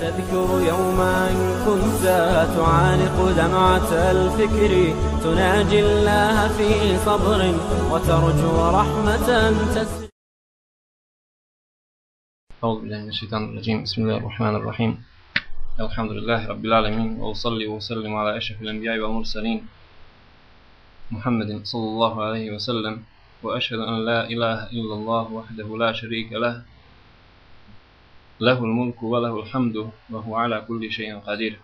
تذكر يوما كنت تعانق دمعة الفكر تناجي الله في صبر وترجو رحمة تسري أعوذ بالله من الشيطان الرجيم. بسم الله الرحمن الرحيم. الحمد لله رب العالمين وأصلي وسلم على أشرف الأنبياء والمرسلين محمد صلى الله عليه وسلم وأشهد أن لا إله إلا الله وحده لا شريك له له الملك وله الحمد وهو على كل شيء قدير.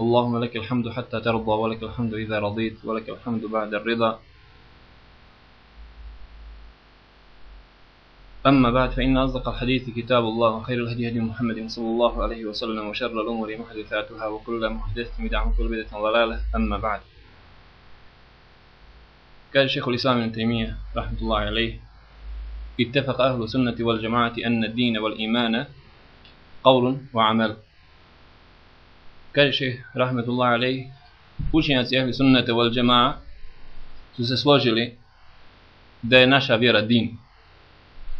اللهم لك الحمد حتى ترضى ولك الحمد إذا رضيت ولك الحمد بعد الرضا. أما بعد فإن أصدق الحديث كتاب الله وخير الهدي هدي محمد صلى الله عليه وسلم وشر الأمور محدثاتها وكل محدثة بدعة وكل بدعة ضلالة. أما بعد قال الشيخ الإسلام ابن تيمية رحمة الله عليه اتفق أهل السنة والجماعة أن الدين والإيمان قول وعمل قال الشيخ رحمة الله عليه učenjaci ahli sunnete wal džema'a su se složili da je naša vjera din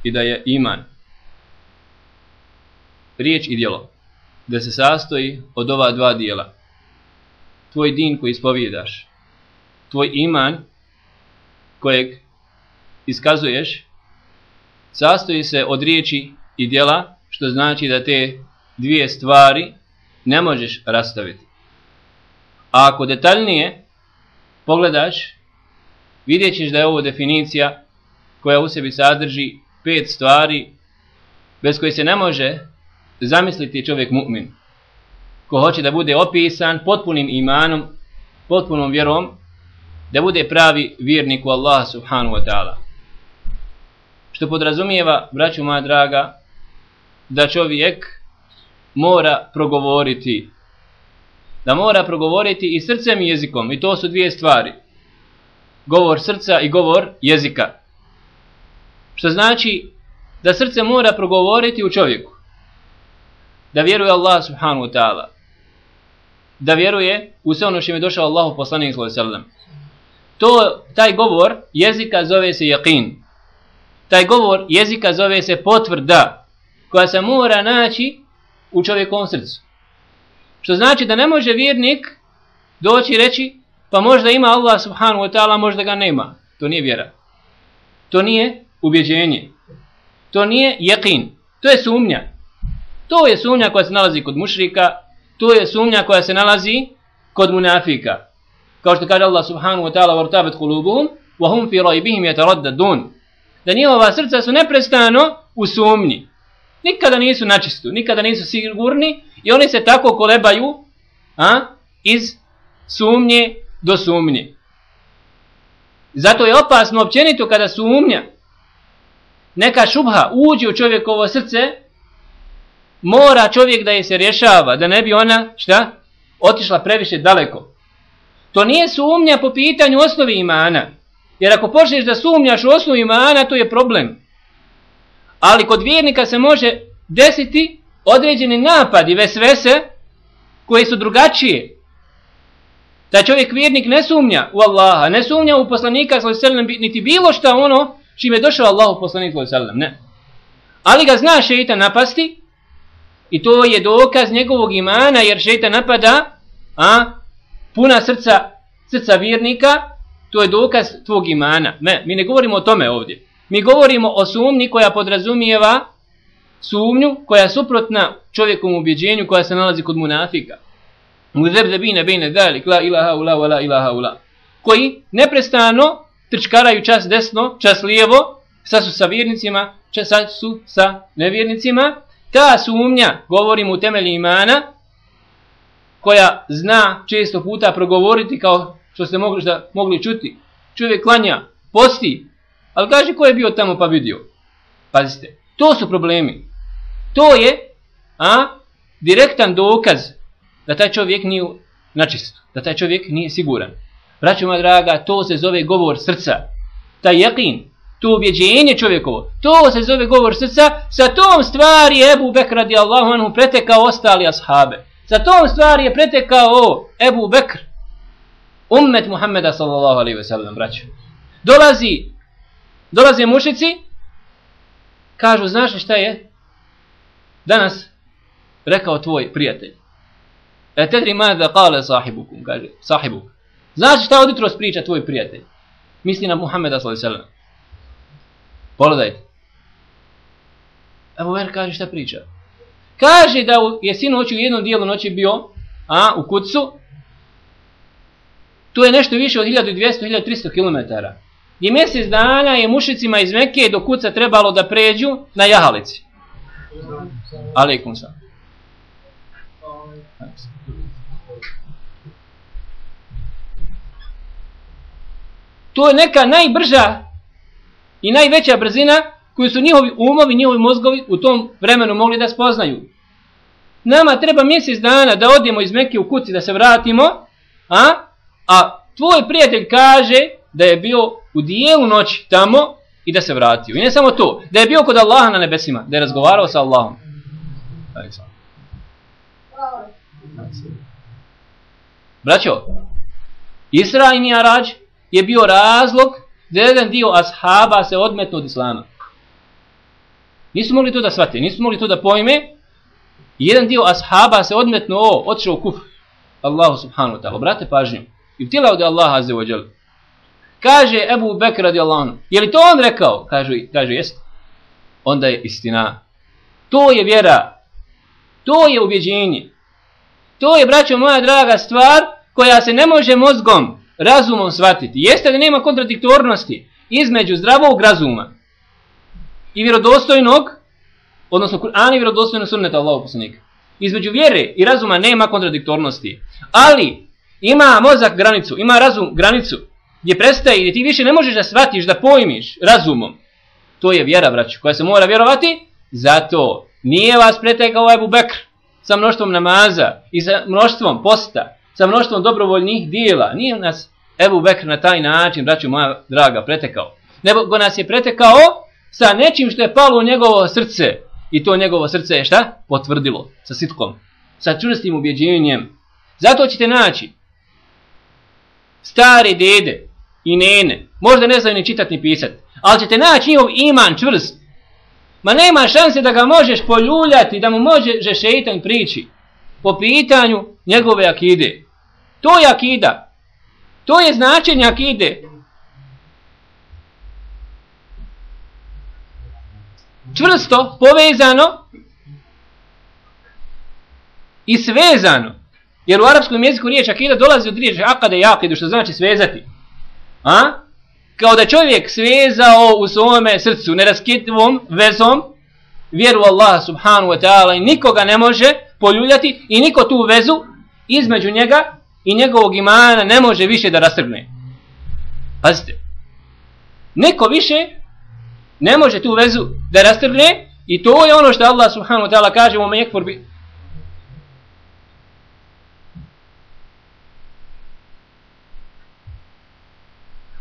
i da je iman riječ i djelo da se sastoji od ova dva dijela tvoj din koji ispovjedaš tvoj iman kojeg iskazuješ sastoji se od riječi i djela što znači da te dvije stvari ne možeš rastaviti a ako detaljnije pogledaš vidjet ćeš da je ovo definicija koja u sebi sadrži pet stvari bez koje se ne može zamisliti čovjek mu'min. Ko hoće da bude opisan potpunim imanom, potpunom vjerom, da bude pravi vjernik u Allaha subhanahu wa ta'ala. Što podrazumijeva, braću moja draga, da čovjek mora progovoriti. Da mora progovoriti i srcem i jezikom. I to su dvije stvari. Govor srca i govor jezika. Što znači da srce mora progovoriti u čovjeku. Da vjeruje Allah subhanahu wa ta'ala. Da vjeruje u sve ono što je došao Allahu poslanik sallallahu alejhi ve sellem. To, taj govor jezika zove se yakin Taj govor jezika zove se potvrda koja se mora naći u čovjekovom srcu. Što znači da ne može vjernik doći i reći pa možda ima Allah subhanahu wa ta'ala, možda ga nema. To nije vjera. To nije ubjeđenje. To nije jeqin. To je sumnja. To je sumnja koja se nalazi kod mušrika. To je sumnja koja se nalazi kod munafika. Kao što kaže Allah subhanahu wa ta'ala وَرْتَابَتْ قُلُوبُهُمْ وَهُمْ فِي رَيْبِهِمْ يَتَرَدَّدُونَ Da njihova srca su neprestano u sumnji. Nikada nisu načistu, nikada nisu sigurni i oni se tako kolebaju a, iz sumnje do sumnje. Zato je opasno općenito kada sumnja neka šubha uđe u čovjekovo srce, mora čovjek da je se rješava, da ne bi ona, šta, otišla previše daleko. To nije sumnja po pitanju osnovi imana. Jer ako počneš da sumnjaš u osnovu imana, to je problem. Ali kod vjernika se može desiti određeni napadi, vesvese, koje su drugačije. Da čovjek vjernik ne sumnja u Allaha, ne sumnja u poslanika, niti bilo šta ono čim je došao Allahu poslanik sallallahu ne. Ali ga zna šeitan napasti i to je dokaz njegovog imana jer šejtan napada a puna srca srca vjernika, to je dokaz tvog imana. Ne, mi ne govorimo o tome ovdje. Mi govorimo o sumnji koja podrazumijeva sumnju koja je suprotna čovjekom ubjeđenju koja se nalazi kod munafika. Muzebzebine bejne dalik la ilaha ula wa la ilaha ula. Koji neprestano trčkaraju čas desno, čas lijevo, sa su sa vjernicima, čas su sa nevjernicima. Ta sumnja, govorimo u temelji imana, koja zna često puta progovoriti kao što ste mogli, da, mogli čuti. Čovjek klanja, posti, ali kaže ko je bio tamo pa vidio. Pazite, to su problemi. To je a, direktan dokaz da taj čovjek nije načisto, da taj čovjek nije siguran. Braćo moja draga, to se zove govor srca. Ta jeqin, to ubjeđenje čovjekovo, to se zove govor srca. Sa tom stvari je Ebu Bekr radi Allahu anhu pretekao ostali ashabe. Sa tom stvari je pretekao Ebu Bekr. Ummet Muhammeda sallallahu alaihi ve sellem, braćo. Dolazi, dolaze mušici, kažu, znaš šta je? Danas rekao tvoj prijatelj? E tedri mada kale sahibukum, kaže, sahibuk. Znaš šta od jutros priča tvoj prijatelj? Misli na Muhammeda sellem. Pogledajte. Evo Ver kaže šta priča. Kaže da je sinoć u jednom dijelu noći bio a, u kucu. Tu je nešto više od 1200-1300 km. I mjesec dana je mušicima iz Mekke do kuca trebalo da pređu na jahalici. Aleikum sam. To je neka najbrža i najveća brzina koju su njihovi umovi, njihovi mozgovi u tom vremenu mogli da spoznaju. Nama treba mjesec dana da odemo iz Mekke u kuci da se vratimo, a, a tvoj prijatelj kaže da je bio u dijelu noći tamo i da se vratio. I ne samo to, da je bio kod Allaha na nebesima, da je razgovarao sa Allahom. Braćo, Isra i Mi'arađ je bio razlog da jedan dio ashaba se odmetno od Islama. Nisu mogli to da shvate, nisu mogli to da pojme. Jedan dio ashaba se odmetno o, otišao u kufr. Allahu subhanahu wa ta'ala. Brate pažnju. I vtila od Allaha azze wa jel. Kaže Ebu Bekr radijallahu anhu. Je li to on rekao? Kažu, kaže jest. Onda je istina. To je vjera. To je ubjeđenje. To je, braćo moja draga, stvar koja se ne može mozgom, razumom shvatiti. Jeste da nema kontradiktornosti između zdravog razuma i vjerodostojnog, odnosno Kur'ana i vjerodostojnog sunneta Allahog poslanika. Između vjere i razuma nema kontradiktornosti. Ali ima mozak granicu, ima razum granicu gdje prestaje i gdje ti više ne možeš da shvatiš, da pojmiš razumom. To je vjera, braću, koja se mora vjerovati. Zato nije vas pretekao Ebu Bekr sa mnoštvom namaza i sa mnoštvom posta, sa mnoštvom dobrovoljnih dijela. Nije nas Ebu Bekr na taj način, braću moja draga, pretekao. Nego nas je pretekao sa nečim što je palo u njegovo srce. I to njegovo srce je šta? Potvrdilo. Sa sitkom. Sa čvrstim ubjeđenjem. Zato ćete naći stare dede i nene. Možda ne znaju ni čitati ni pisati. Ali ćete naći njihov iman čvrst. Ma nema šanse da ga možeš poljuljati, da mu može šeitan priči po pitanju njegove akide. To je akida. To je značenje akide. Čvrsto, povezano i svezano. Jer u arapskom jeziku riječ akida dolazi od riječi akade i akidu, što znači svezati. A? Kao da čovjek svezao u svome srcu neraskitivom vezom vjeru Allaha subhanu wa ta'ala i nikoga ne može poljuljati i niko tu vezu između njega i njegovog imana ne može više da rastrgne. Pazite. Neko više ne može tu vezu da rastrgne i to je ono što Allah subhanahu wa ta'ala kaže u ome bi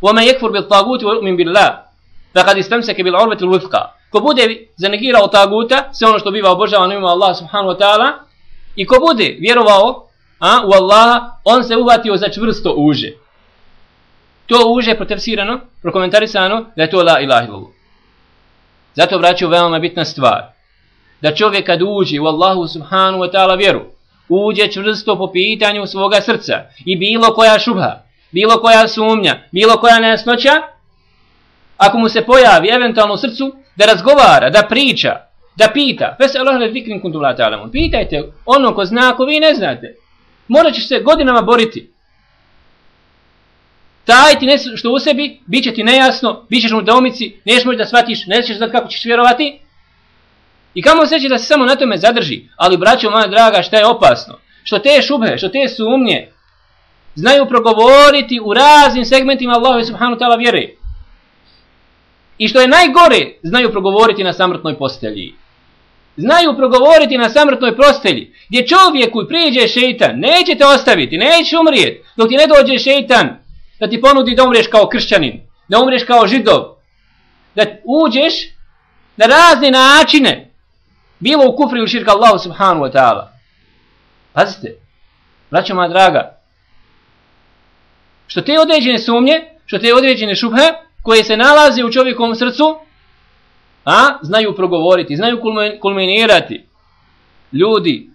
وَمَا يَكْفُرْ بِالْطَاغُوتِ وَيُؤْمِنْ بِاللَّهِ فَقَدْ اسْتَمْسَكَ بِالْعُرْبَةِ الْوِثْقَى Ko bude zanegirao taguta, sve ono što biva obožavano ima Allah subhanahu wa ta'ala, i ko bude vjerovao a, u Allaha, on se uvatio za čvrsto uže. To uže je protefsirano, prokomentarisano, da je to la ilaha illallah. Zato vraću veoma bitna stvar. Da čovjek kad uđe u Allahu subhanahu wa ta'ala vjeru, uđe čvrsto po pitanju svoga srca i bilo koja šubha, bilo koja sumnja, bilo koja nesnoća, ako mu se pojavi eventualno u srcu, da razgovara, da priča, da pita, fes Allah ne zikrin kuntum la ta'lamun. Pitajte ono ko zna, ako vi ne znate. Morat ćeš se godinama boriti. Taj ti nešto što u sebi, bit će ti nejasno, bit ćeš u domici, neš moći da shvatiš, ne ćeš znati kako ćeš vjerovati. I kamo se da se samo na tome zadrži. Ali, braćo moja draga, šta je opasno? Što te šube, što te sumnje, znaju progovoriti u raznim segmentima Allahove subhanu ta'ala vjere. I što je najgore, znaju progovoriti na samrtnoj postelji. Znaju progovoriti na samrtnoj postelji, gdje čovjeku priđe šeitan, neće te ostaviti, neće umrijeti, dok ti ne dođe šeitan da ti ponudi da umriješ kao kršćanin, da umriješ kao židov, da uđeš na razne načine, bilo u kufri ili širka Allahu subhanu wa ta'ala. Pazite, braćo moja draga, što te određene sumnje, što te određene šubhe, koje se nalaze u čovjekovom srcu, a znaju progovoriti, znaju kulminirati. Ljudi,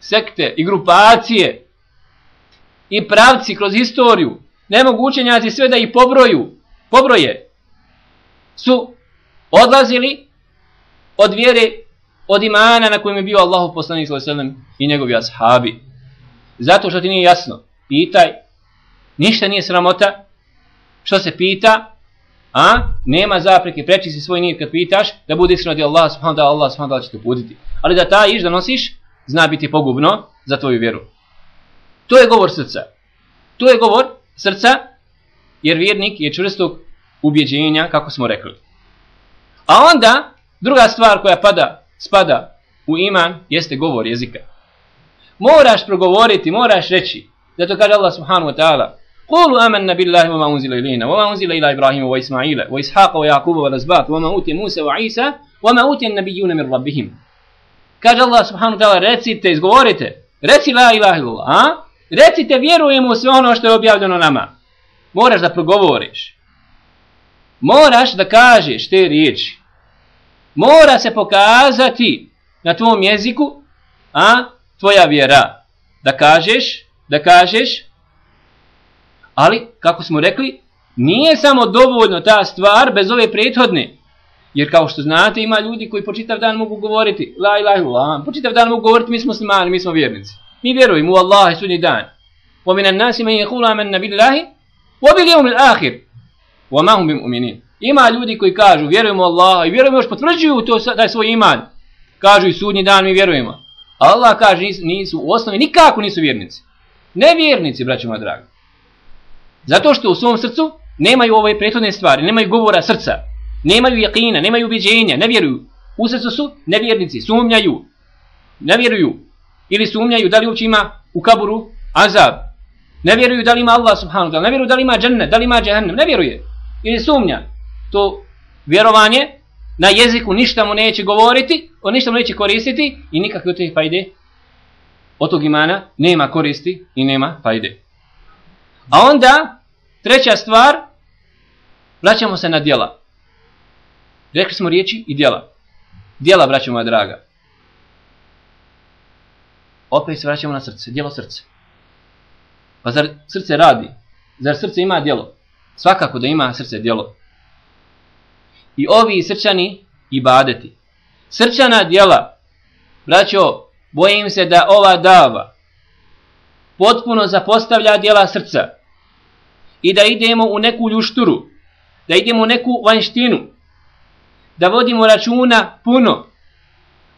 sekte i grupacije i pravci kroz historiju, ne mogu učenjaci sve da ih pobroju, pobroje, su odlazili od vjere, od imana na kojem je bio Allahu poslanik sallallahu alejhi i njegovi ashabi. Zato što ti nije jasno, pitaj, ništa nije sramota, što se pita, a nema zapreke, preči si svoj nijet kad pitaš, da bude iskreno di Allah subhanahu da Allah subhanahu da će te putiti. Ali da ta iš da nosiš, zna biti pogubno za tvoju vjeru. To je govor srca. To je govor srca, jer vjernik je čvrstog ubjeđenja, kako smo rekli. A onda, druga stvar koja pada, spada u iman, jeste govor jezika. Moraš progovoriti, moraš reći. Zato kaže Allah subhanahu wa ta'ala, قولوا آمنا بالله وما أنزل إلينا وما أنزل إلى إبراهيم وإسماعيل وإسحاق ويعقوب والأسباط وما أوتي موسى وعيسى وما أوتي النبيون من ربهم Kaže Allah subhanahu wa ta'ala, recite, izgovorite, reci la ilaha illallah, a? Recite, vjerujemo u sve ono što je objavljeno nama. Moraš da progovoriš. Moraš da kažeš te riječi. Mora se pokazati na tvom jeziku, a? Tvoja vjera. Da kažeš, da kažeš, ali, kako smo rekli, nije samo dovoljno ta stvar bez ove prethodne. Jer kao što znate, ima ljudi koji po čitav dan mogu govoriti, la ilaha illallah, po čitav dan mogu govoriti, mi smo muslimani, mi smo vjernici. Mi vjerujemo u Allah i sudnji dan. Wa minan nasi man yaqulu amanna billahi wa bil yawmil akhir. Wa ma hum bimu'minin. Ima ljudi koji kažu vjerujemo u Allaha i vjerujemo još potvrđuju to da je svoj iman. Kažu i sudnji dan mi vjerujemo. Allah kaže nisu, nisu u osnovi nikako nisu vjernici. Ne vjernici, braćo moja draga. Zato što u svom srcu nemaju ove prethodne stvari, nemaju govora srca, nemaju jakina, nemaju ubeđenja, ne vjeruju. U srcu su nevjernici, sumnjaju, ne vjeruju. Ili sumnjaju da li uopće ima u kaburu azab. Ne vjeruju da li ima Allah subhanahu wa ta'ala, ne vjeruju da li ima džennet, da li ima džehennem, ne vjeruje. Ili sumnja. To vjerovanje na jeziku ništa mu neće govoriti, on ništa mu neće koristiti i nikakve od tih fajde od tog imana nema koristi i nema fajde. A onda, treća stvar, vraćamo se na djela. Rekli smo riječi i djela. Djela, braćo moja draga. Opet se vraćamo na srce, djelo srce. Pa zar srce radi? Zar srce ima djelo? Svakako da ima srce djelo. I ovi srčani i badeti. Srčana djela, braćo, bojim se da ova dava potpuno zapostavlja djela srca i da idemo u neku ljušturu, da idemo u neku vanštinu, da vodimo računa puno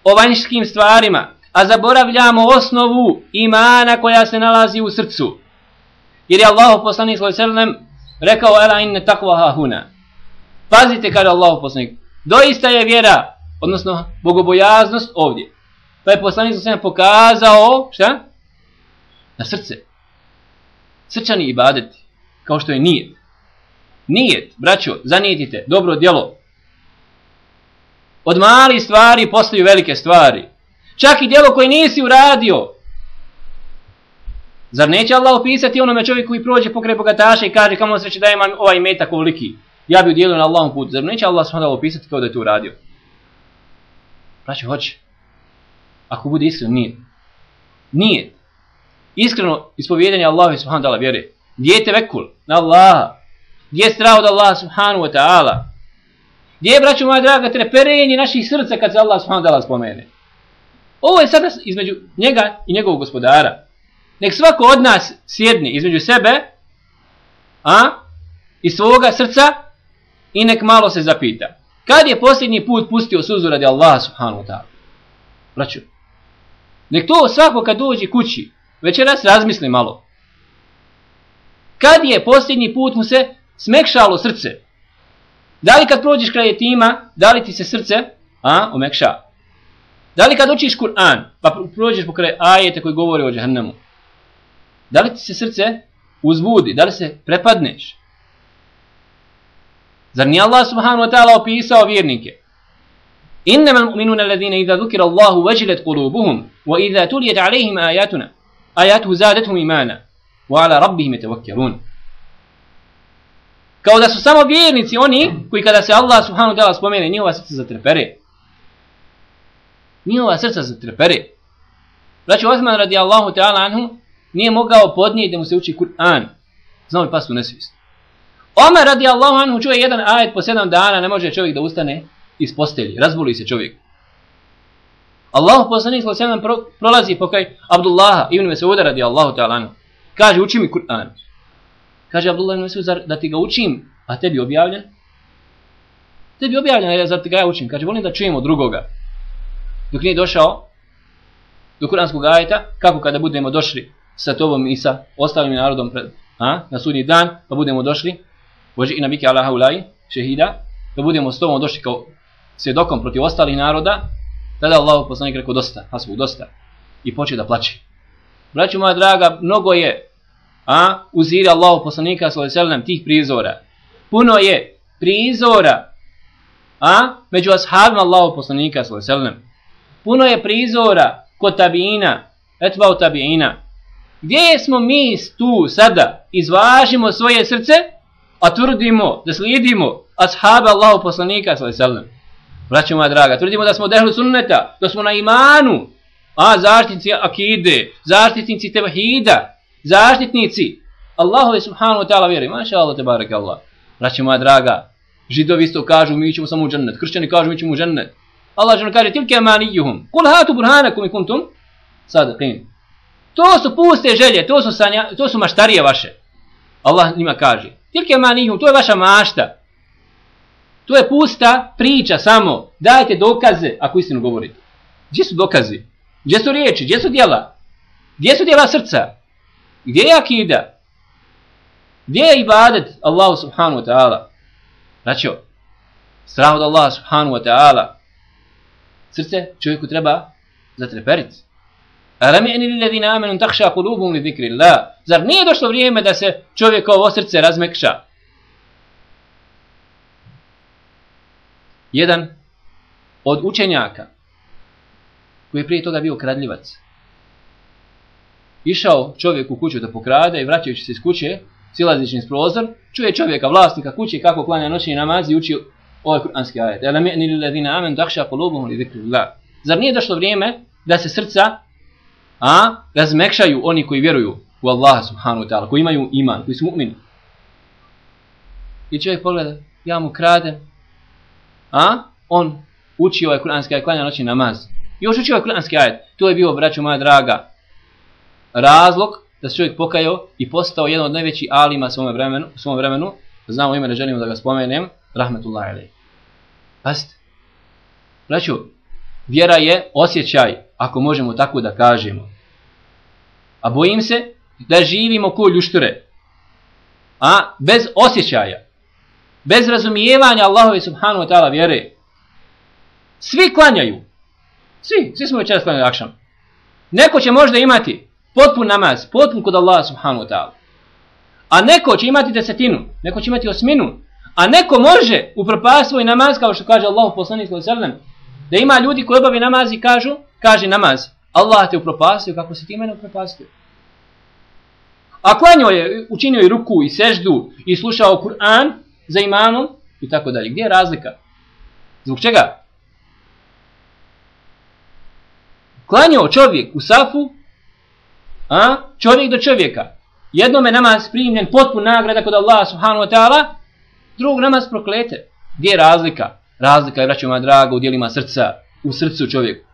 o vanjskim stvarima, a zaboravljamo osnovu imana koja se nalazi u srcu. Jer je Allah poslanik s.a.v. rekao, ela inne takva huna. Pazite kada Allah poslanik, doista je vjera, odnosno bogobojaznost ovdje. Pa je poslanik s.a.v. pokazao, šta? Na srce. Srčani ibadeti kao što je nijet. Nijet, braćo, zanijetite, dobro djelo. Od mali stvari postaju velike stvari. Čak i djelo koje nisi uradio. Zar neće Allah opisati onome čovjeku koji prođe pokraj bogataša i kaže kamo sreće da imam ovaj metak ovoliki. Ja bi udjelio na Allahom putu. Zar neće Allah sada opisati kao da je to uradio? Braćo, hoće. Ako bude iskren, nije. Nije. Iskreno ispovjedanje Allahu subhanahu wa ta'ala vjere. Gdje je tevekul? Na Allaha. Gdje je strah od Allaha subhanahu wa ta'ala? Gdje je, braću moja draga, treperenje naših srca kad se Allah subhanahu wa ta'ala spomene? Ovo je sada između njega i njegovog gospodara. Nek svako od nas sjedni između sebe a, i svoga srca i nek malo se zapita. Kad je posljednji put pustio suzu radi Allaha subhanahu wa ta'ala? Braću, nek to svako kad dođe kući, večeras razmisli malo. Kad je posljednji put mu se smekšalo srce? Da li kad prođeš kraj tima, da li ti se srce a, omekša? Da li kad učiš Kur'an, pa prođeš pokraj ajete koji govore o džahnemu? Da li ti se srce uzbudi? Da li se prepadneš? Zar nije Allah subhanahu wa ta'ala opisao vjernike? Innama al-mu'minuna alladhina idha dhukira Allahu wajilat qulubuhum wa idha tuliyat alayhim ayatuna ajatu zadatuhum imana wa ala rabbihim yatawakkalun kao da su samo vjernici oni koji kada se Allah subhanahu wa ta'ala spomene njihova srca zatrepere njihova srca zatrepere Braćo Osman radijallahu ta'ala anhu nije mogao podnijeti da mu se uči Kur'an. Znao li pastu nesvijest. Omer radijallahu anhu čuje jedan ajet po sedam dana, ne može čovjek da ustane iz postelji. Razboli se čovjek. Allah poslanik sallallahu alejhi ve sellem prolazi pokaj Abdullaha ibn Mes'uda radijallahu ta'ala anhu. Kaže uči mi Kur'an. Kaže Abdullah ibn Mes'ud da ti ga učim, a tebi objavljen? Tebi objavljen, jer zar ti ga ja učim? Kaže volim da čujem od drugoga. Dok nije došao do kuranskog ajeta, kako kada budemo došli sa tobom i sa ostalim narodom pred, a, na sudnji dan, pa budemo došli, vođi i nabike Allaha ulaj, šehida, da budemo s tobom došli kao svjedokom protiv ostalih naroda, tada Allah poslanik rekao dosta, hasbu, dosta, i počeo da plaće. Braću moja draga, mnogo je a, uzira Allah poslanika sallam tih prizora. Puno je prizora a, među ashabima Allah poslanika sallam. Puno je prizora kod tabiina, etbao tabiina. Gdje smo mi tu sada? Izvažimo svoje srce, a tvrdimo da slijedimo ashaba Allahu poslanika sallallahu Braćo moja draga, tvrdimo da smo dehlu sunneta, da smo na imanu, a zaštitnici akide, zaštitnici tevhida, zaštitnici Allahu subhanahu wa ta'ala vjeri. Maša Allah, tebarek Allah. Braćo moja draga, židovi isto kažu mi ćemo samo u džennet, kršćani kažu mi ćemo u džennet. Allah žena kaže tilke manijuhum, Kul hatu burhanakum kuntum sadiqin. To su puste želje, to su sanja, to su maštarije vaše. Allah njima kaže. Tilke manijuhum, to je vaša mašta. To je pusta priča samo. Dajte dokaze ako istinu govorite. Gdje su dokazi? Gdje su riječi? Gdje su djela? Gdje su djela srca? Gdje je akida? Gdje je ibadet Allahu subhanahu wa ta'ala? Znači, strah od Allaha subhanahu wa ta'ala srce čovjeku treba zatreperiti. Alam yani lil ladina amanu takhsha qulubuhum li dhikri Allah. Zar nije došlo vrijeme da se čovjekovo srce razmekša? Jedan od učenjaka koji je prije toga bio kradljivac. Išao čovjek u kuću da pokrade i vraćajući se iz kuće, silazići iz prozor, čuje čovjeka, vlasnika kuće kako klanja noćni namaz i uči ovaj kuranski ajet. Ela mi'ni lil ladina amanu takhsha qulubuhum li dhikrillah. Zar nije došlo vrijeme da se srca a razmekšaju oni koji vjeruju u Allaha subhanahu wa ta'ala, koji imaju iman, koji su mu'mini. I čovjek pogleda, ja mu kradem, a on uči ovaj kuranski ajet, klanja noći namaz. I još uči ovaj kuranski ajet. To je bio, braćo moja draga, razlog da se čovjek pokajao i postao jedan od najvećih alima u svom vremenu, u svom vremenu. Znamo ime, ne želimo da ga spomenem. Rahmetullahi alaih. Pazite. Braću, vjera je osjećaj, ako možemo tako da kažemo. A bojim se da živimo ko ljušture. A bez osjećaja, bez razumijevanja Allahove subhanahu wa ta'ala vjere. Svi klanjaju. Svi, svi smo večeras klanjali akšam. Neko će možda imati potpun namaz, potpun kod Allaha subhanahu wa ta'ala. A neko će imati desetinu, neko će imati osminu, A neko može upropasti svoj namaz, kao što kaže Allah poslanik sallam, da ima ljudi koji obavi namaz i kažu, kaže namaz, Allah te upropastio kako si ti mene upropastio. A klanio je, učinio i ruku i seždu i slušao Kur'an za imanom i tako dalje. Gdje je razlika? Zbog čega? Klanio čovjek u safu, a čovjek do čovjeka. Jednom je namaz primljen potpun nagrada kod Allah subhanahu wa ta'ala, drugog namaz proklete. Gdje je razlika? Razlika je, braćo moja draga, u dijelima srca, u srcu čovjek.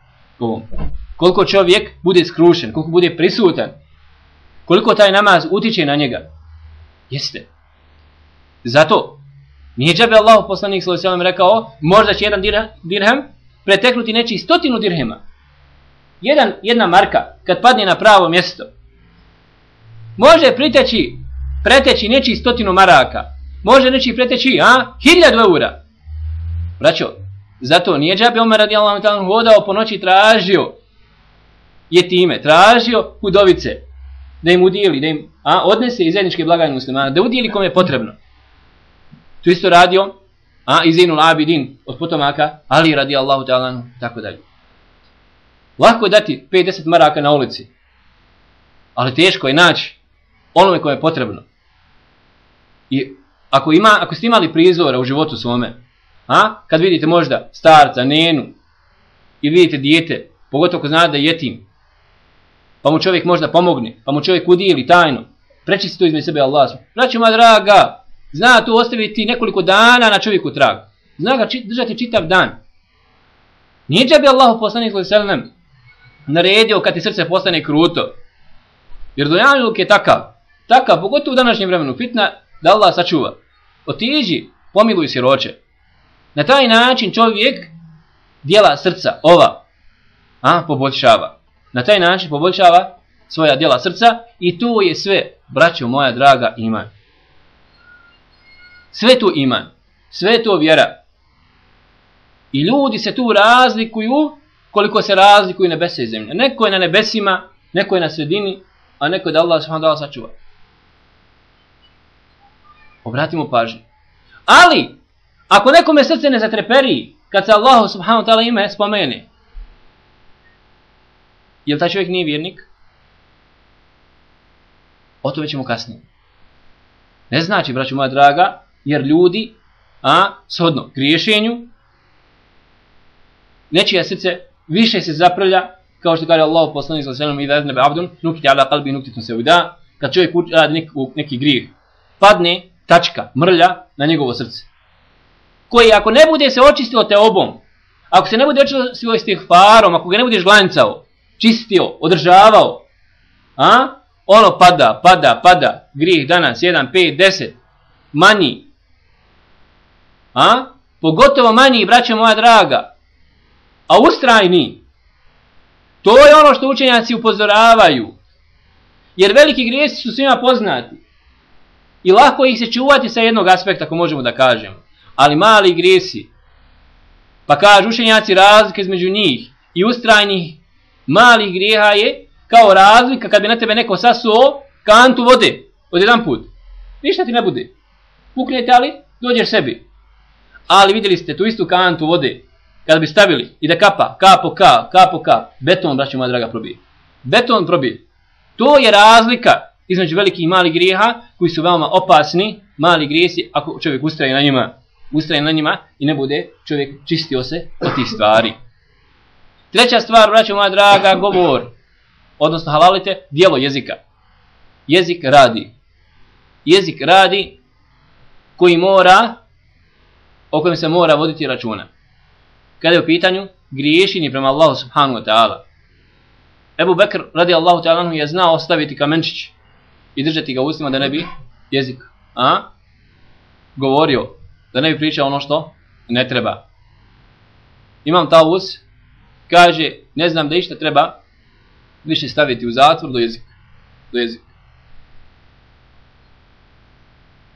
Koliko čovjek bude skrušen, koliko bude prisutan, koliko taj namaz utiče na njega. Jeste. Zato, nije džabe Allah poslanik s.a.v. rekao, možda će jedan dirham preteknuti neći stotinu dirhema. Jedan, jedna marka, kad padne na pravo mjesto, može priteći, preteći neći stotinu maraka, može neći preteći, a? Hiljadu eura. Braćo, zato nije džabe Omer radi Allah tamo hodao po noći tražio je time, tražio hudovice da im udijeli, da im a, odnese iz zajedničke blagajne muslimana, da udijeli kome je potrebno. To isto radio, a, Izinul Abidin, od potomaka, Ali radi Allahu ta'ala, tako dalje. Lako je dati 50 maraka na ulici, ali teško je naći onome koje je potrebno. I ako ima ako ste imali prizora u životu svome, a kad vidite možda starca, nenu i vidite dijete, pogotovo ako znate da je jetim, pa mu čovjek možda pomogne, pa mu čovjek udijeli tajno, prečisti to između sebe Allah. Braćo moja draga, zna to ostaviti nekoliko dana na čovjeku trag. Zna ga čit, držati čitav dan. Nije džabi Allahu poslanik sallallahu naredio kad ti srce postane kruto. Jer dojanluk je takav. Takav, pogotovo u današnjem vremenu. Fitna da Allah sačuva. Otiđi, pomiluj siroče. Na taj način čovjek dijela srca, ova, a, poboljšava. Na taj način poboljšava svoja dijela srca i to je sve, braćo moja draga, iman. Sve to iman. Sve to vjera. I ljudi se tu razlikuju koliko se razlikuju nebese i zemlje. Neko je na nebesima, neko je na sredini, a neko je da Allah subhanahu wa ta'ala sačuva. Obratimo pažnju. Ali, ako nekome srce ne zatreperi, kad se Allah subhanahu wa ta'ala ime spomene, je li taj čovjek nije vjernik? O to ćemo kasnije. Ne znači, braću moja draga, jer ljudi, a, shodno griješenju, nečija srce više se zaprlja, kao što kaže Allah poslanik sa selam i da ne abdun, nukti ala kalbi nukti se uda, kad čovjek radi neki, neki grijeh, padne tačka, mrlja na njegovo srce. Koji ako ne bude se očistio te obom, ako se ne bude očistio s tih ako ga ne budeš glancao, čistio, održavao, a? ono pada, pada, pada, grijeh danas, 1, 5, 10, manji, a? pogotovo manji, braće moja draga, a ustrajni. To je ono što učenjaci upozoravaju. Jer veliki grijesi su svima poznati. I lako ih se čuvati sa jednog aspekta, ako možemo da kažemo. Ali mali grijesi, pa kažu učenjaci razlike između njih i ustrajnih malih grijeha je kao razlika kad bi na tebe neko sasuo kantu vode od jedan put. Ništa ti ne bude. Puknete ali dođeš sebi. Ali vidjeli ste tu istu kantu vode kad bi stavili i da kapa, kap po kap, kap po kap, beton, braći moja draga, probije. Beton probije. To je razlika između velikih i malih grijeha, koji su veoma opasni, mali grijesi, ako čovjek ustraje na njima, ustraje na njima i ne bude čovjek čistio se od tih stvari. Treća stvar, braći moja draga, govor, odnosno halalite, dijelo jezika. Jezik radi. Jezik radi koji mora, o kojem se mora voditi računa kada je u pitanju griješenje prema Allahu subhanahu wa ta'ala. Ebu Bekr radi Allahu ta'ala je znao ostaviti kamenčić i držati ga u ustima da ne bi jezik a? govorio, da ne bi pričao ono što ne treba. Imam Tavus, kaže, ne znam da išta treba više staviti u zatvor do jezika. Do jezika.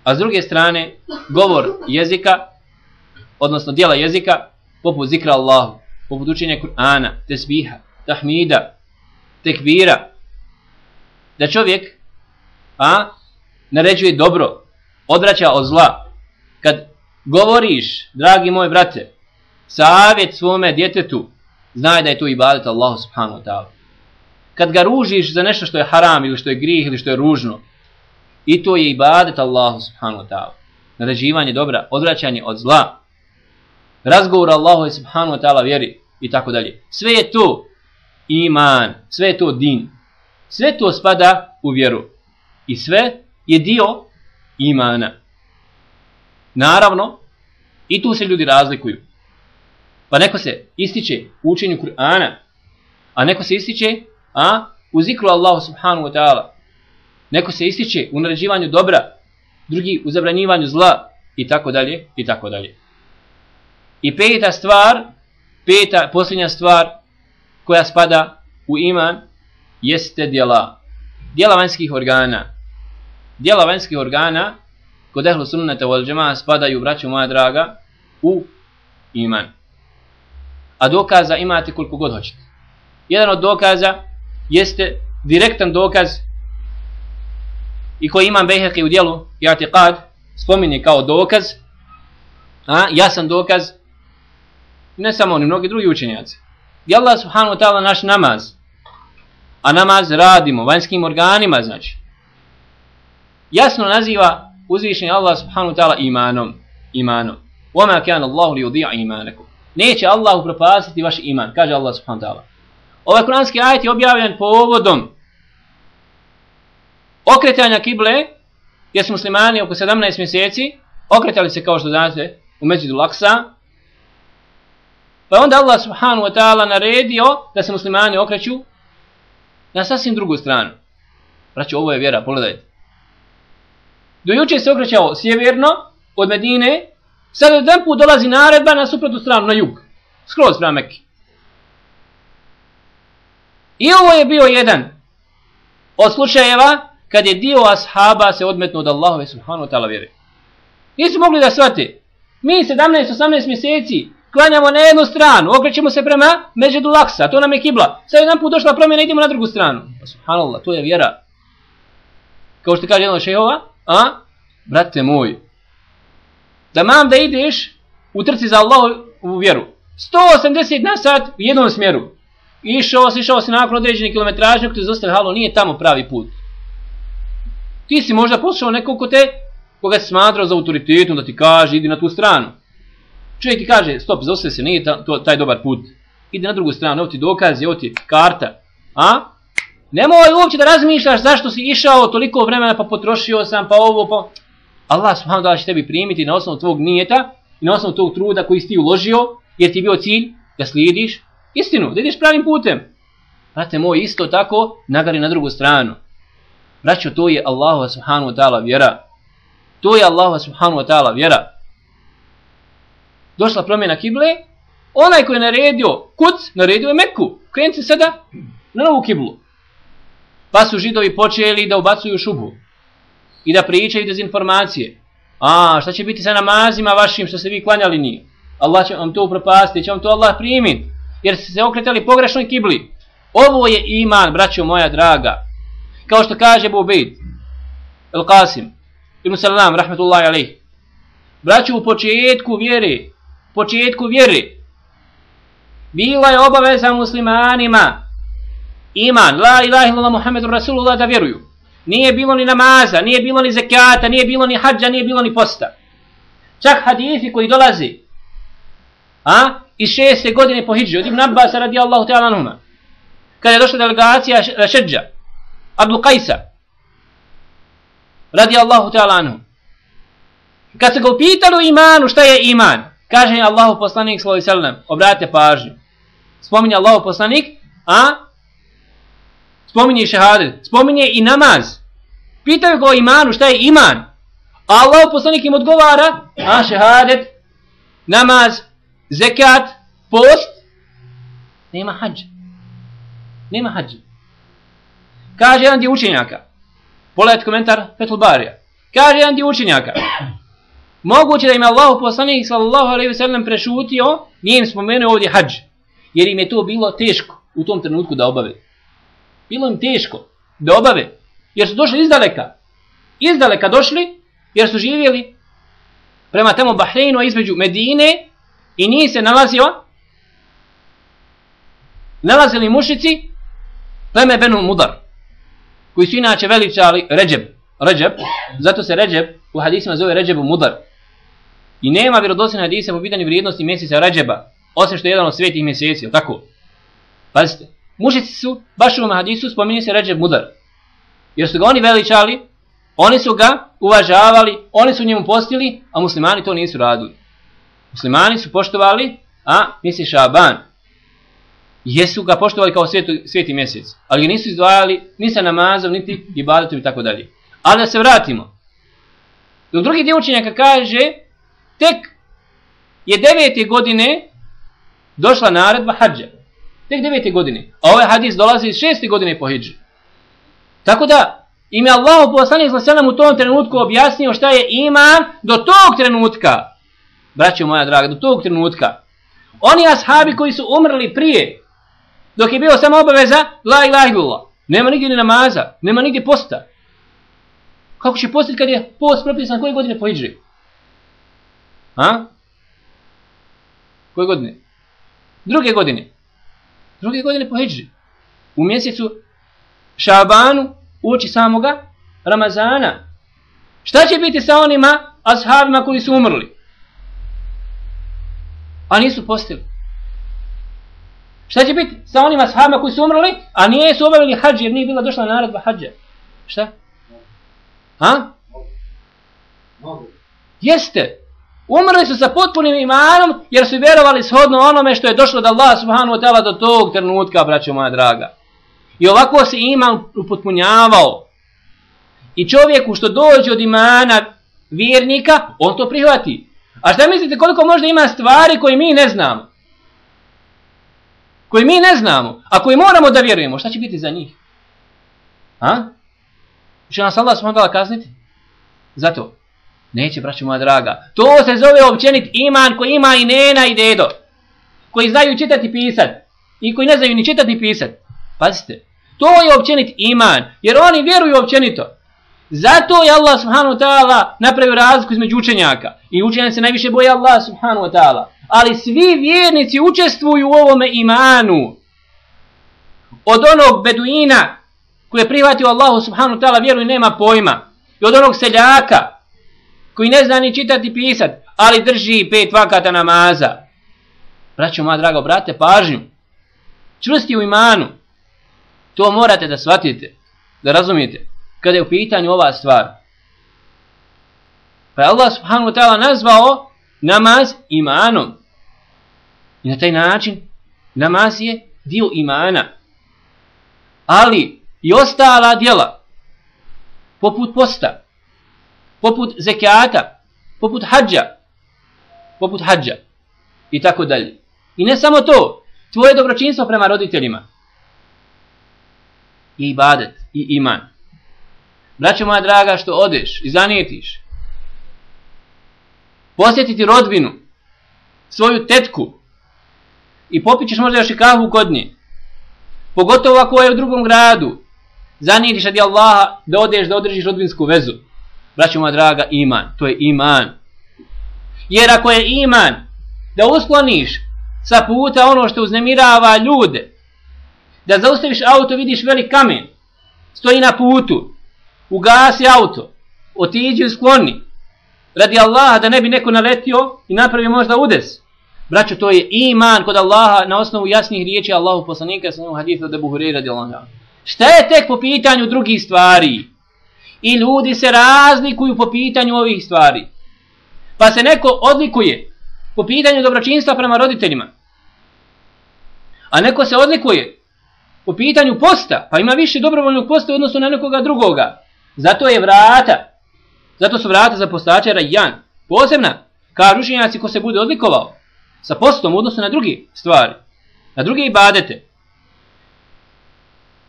A s druge strane, govor jezika, odnosno dijela jezika, poput zikra Allahu, poput učenja Kur'ana, tesbiha, tahmida, tekbira, da čovjek a, naređuje dobro, odvraća od zla. Kad govoriš, dragi moj brate, savjet svome djetetu, znaj da je to ibadet Allahu subhanahu wa ta'ala. Kad ga ružiš za nešto što je haram ili što je grih ili što je ružno, i to je ibadet Allahu subhanahu wa ta'ala. Naređivanje dobra, odvraćanje od zla razgovor Allahu subhanahu wa ta'ala vjeri i tako dalje. Sve je to iman, sve je to din. Sve to spada u vjeru. I sve je dio imana. Naravno, i tu se ljudi razlikuju. Pa neko se ističe u učenju Kur'ana, a neko se ističe a, u zikru Allahu subhanahu wa ta'ala. Neko se ističe u naređivanju dobra, drugi u zabranjivanju zla i tako dalje i tako dalje. I peta stvar, peta, posljednja stvar koja spada u iman jeste djela. Djela vanjskih organa. Djela vanjskih organa kod ehlu sunnata wal džema spadaju, braću moja draga, u iman. A dokaza imate koliko god hoćete. Jedan od dokaza jeste direktan dokaz i koji imam Bejheqi u dijelu, i ti spominje kao dokaz, a, jasan dokaz, ne samo oni, mnogi drugi učenjaci. I Allah subhanahu wa ta'ala naš namaz, a namaz radimo vanjskim organima, znači, jasno naziva uzvišenje Allah subhanahu wa ta'ala imanom. imanom. وَمَا كَانَ اللَّهُ لِيُضِيعَ إِمَانَكُمْ Neće Allah upropastiti vaš iman, kaže Allah subhanahu wa ta'ala. Ovaj kuranski ajet je objavljen povodom okretanja kible, gdje su muslimani oko 17 mjeseci, okretali se kao što znate u Međidu Laksa, pa onda Allah subhanahu wa ta'ala naredio da se muslimani okreću na sasvim drugu stranu. Braćo, ovo je vjera, pogledajte. Do juče se okrećao sjeverno od Medine, sad jedan put dolazi naredba na suprotnu stranu, na jug. Skroz prema Mekke. I ovo je bio jedan od slučajeva kad je dio ashaba se odmetno od Allahove subhanahu wa ta'ala vjere. Nisu mogli da shvate. Mi 17-18 mjeseci klanjamo na jednu stranu, okrećemo se prema Međedu Laksa, to nam je kibla. Sad jedan put došla promjena, idemo na drugu stranu. Pa subhanallah, to je vjera. Kao što kaže jedan od šehova, a? Brate moj, da mam da ideš u trci za Allahu u vjeru. 180 na sat u jednom smjeru. Išao si, išao si nakon određeni kilometražnje, ako te zostali, halo, nije tamo pravi put. Ti si možda poslušao nekog ko te, koga si smatrao za autoritetom da ti kaže, idi na tu stranu. Čovjek ti kaže, stop, zostavi se, nije ta, to, taj dobar put. Ide na drugu stranu, evo ti dokazi, evo ti karta. A? Nemoj uopće da razmišljaš zašto si išao toliko vremena, pa potrošio sam, pa ovo, pa... Allah subhanahu wa će tebi primiti na osnovu tvog nijeta i na osnovu tog truda koji si ti uložio, jer ti je bio cilj da slijediš istinu, da ideš pravim putem. Brate moj, isto tako, nagari na drugu stranu. Braćo, to je Allah subhanahu wa ta'ala vjera. To je Allah subhanahu wa ta'ala vjera. Došla promjena kible, onaj koji je naredio kuc, naredio je Meku. Krenci sada na novu kiblu. Pa su židovi počeli da ubacuju šubu i da pričaju dezinformacije. A, šta će biti sa namazima vašim što se vi klanjali nije? Allah će vam to upropasti, će vam to Allah primiti. Jer ste se okretali pogrešnoj kibli. Ovo je iman, braćo moja draga. Kao što kaže Abu El Qasim, Ibn Salam, rahmetullahi alaih. Braćo, u početku vjere, početku vjere, bila je obaveza muslimanima, iman, la ilaha illallah Muhammedu Rasulullah da vjeruju. Nije bilo ni namaza, nije bilo ni zekata, nije bilo ni hađa, nije bilo ni posta. Čak hadisi koji dolazi a, iz šeste godine po hijđu, od Ibn Abbas radijallahu ta'ala anhuma, kada je došla delegacija Šeđa, Abdul Kajsa, radijallahu ta'ala anhum. Kad se ga upitali o imanu šta je iman, kaže Allahu poslanik sallallahu alejhi ve sellem, obratite pažnju. Spominje Allahu poslanik, a spominje šehadet, spominje i namaz. Pitaju ga o imanu, šta je iman? A poslanik im odgovara, a šehadet, namaz, zekat, post, nema hađa. Nema hađa. Kaže jedan dio učenjaka, pogledajte komentar Fetul Barija, kaže jedan dio učenjaka, moguće da im Allah poslanik sallallahu alaihi ve sellem prešutio, nije im spomenuo ovdje hađ, jer im je to bilo teško u tom trenutku da obave bilo im teško da obave, jer su došli izdaleka. Izdaleka došli, jer su živjeli prema tamo Bahreinu, između Medine i nije se nalazio, nalazili mušici pleme Benu Mudar, koji su inače veličali Ređeb, Ređeb, zato se Ređeb u hadisima zove Ređebu Mudar. I nema vjerodostojne hadise po pitanju vrijednosti mjeseca Ređeba, osim što je jedan od svetih mjeseci, tako? Pazite, Mušici su, baš u ovom hadisu, spominje se Ređeb Mudar. Jer su ga oni veličali, oni su ga uvažavali, oni su njemu postili, a muslimani to nisu radili. Muslimani su poštovali, a misli Šaban. Jesu ga poštovali kao sveti, sveti mjesec, ali ga nisu izdvajali ni sa namazom, niti ibadetom i tako dalje. Ali da se vratimo. Dok drugi dio učenjaka kaže, tek je devete godine došla naredba hađa. Tek devete godine. A ovaj hadis dolazi iz šeste godine po hijđi. Tako da, im je Allah poslanik sallam u tom trenutku objasnio šta je iman do tog trenutka. Braćo moja draga, do tog trenutka. Oni ashabi koji su umrli prije, dok je bio samo obaveza, la ilaha illallah. Nema nigdje ni namaza, nema nigdje posta. Kako će postiti kad je post propisan koje godine po hijđi? Ha? Koje godine? Druge godine druge godine po Hidži. U mjesecu Šabanu uoči samoga Ramazana. Šta će biti sa onima ashabima koji su umrli? A nisu postili. Šta će biti sa onima sahabima koji su umrli, a nije su obavili hađ jer nije bila došla naredba hađa? Šta? Ha? Jeste. Umrli su sa potpunim imanom jer su vjerovali shodno onome što je došlo od Allah subhanahu wa ta'ala do tog trenutka, braćo moja draga. I ovako se iman upotpunjavao. I čovjeku što dođe od imana vjernika, on to prihvati. A šta mislite koliko možda ima stvari koje mi ne znamo? Koje mi ne znamo, a koje moramo da vjerujemo, šta će biti za njih? A? Će nas Allah subhanahu wa ta'ala kazniti? Zato. Neće, braću moja draga. To se zove općenit iman koji ima i nena i dedo. Koji znaju čitati i pisat. I koji ne znaju ni čitati ni pisat. Pazite. To je općenit iman. Jer oni vjeruju općenito. Zato je Allah subhanahu wa ta'ala napravio razliku između učenjaka. I učenjaci se najviše boje Allah subhanahu wa ta'ala. Ali svi vjernici učestvuju u ovome imanu. Od onog beduina koji je prihvatio Allahu subhanahu wa ta'ala vjeru i nema pojma. I od onog seljaka koji ne zna ni čitati pisat, ali drži pet vakata namaza. Braćo moja drago, brate, pažnju. Čvrsti u imanu. To morate da shvatite, da razumijete, kada je u pitanju ova stvar. Pa je Allah subhanahu wa ta'ala nazvao namaz imanom. I na taj način namaz je dio imana. Ali i ostala djela, poput posta, poput zekijata, poput hađa, poput hađa i tako dalje. I ne samo to, tvoje dobročinstvo prema roditeljima i ibadet i iman. Braćo moja draga, što odeš i zanijetiš, posjetiti rodbinu, svoju tetku i popićeš možda još i kahvu kod nje, pogotovo ako je u drugom gradu, zanijetiš radi Allaha da odeš da održiš rodbinsku vezu. Braćo moja draga, iman. To je iman. Jer ako je iman da uskloniš sa puta ono što uznemirava ljude, da zaustaviš auto, vidiš velik kamen, stoji na putu, ugasi auto, otiđi i skloni, radi Allaha da ne bi neko naletio i napravio možda udes. Braćo, to je iman kod Allaha na osnovu jasnih riječi Allahu poslanika sa njom haditha da Buhurira radi Allaha. Šta je tek po pitanju drugih stvari? I ljudi se razlikuju po pitanju ovih stvari. Pa se neko odlikuje po pitanju dobročinstva prema roditeljima. A neko se odlikuje po pitanju posta, pa ima više dobrovoljnog posta u odnosu na nekoga drugoga. Zato je vrata, zato su vrata za postače rajan. Posebna, kao rušenjaci ko se bude odlikovao sa postom u odnosu na druge stvari, na druge ibadete.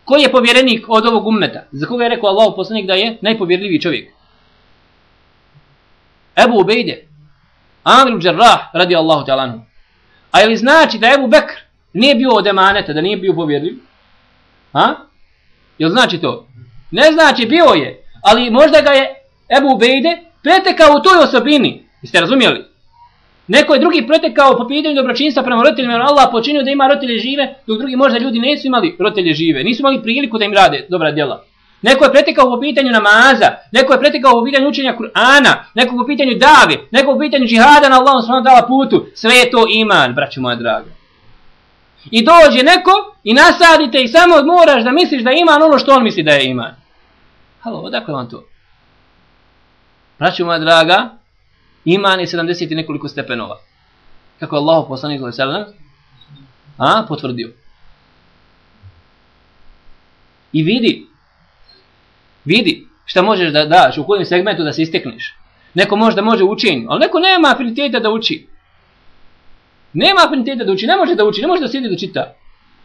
Koji je povjerenik od ovog ummeta? Za koga je rekao Allah poslanik da je najpovjerljiviji čovjek? Ebu Ubejde. Amiru Đerrah radi Allahu ta'ala. A je li znači da Ebu Bekr nije bio od emaneta, da nije bio povjerljiv? Ha? Jel znači to? Ne znači, bio je. Ali možda ga je Ebu Ubejde pretekao u toj osobini. Jeste razumijeli? Neko je drugi pretekao po pitanju dobročinstva prema roditeljima, jer Allah počinio da ima roditelje žive, dok drugi možda ljudi nisu imali roditelje žive, nisu imali priliku da im rade dobra djela. Neko je pretekao po pitanju namaza, neko je pretekao po pitanju učenja Kur'ana, neko po pitanju dave, neko po pitanju džihada na Allahom svojom dala putu. Sve je to iman, braću moja draga. I dođe neko i nasadite i samo moraš da misliš da iman ono što on misli da je iman. Halo, odakle vam to? Braću moja draga, iman je 70 i nekoliko stepenova. Kako Allah poslanik sallallahu alejhi ve sellem a potvrdio. I vidi vidi šta možeš da daš, u kojem segmentu da se istekneš. Neko može da može učenju, ali neko nema afiniteta da uči. Nema afiniteta da uči, ne može da uči, ne može da sjedi da čita.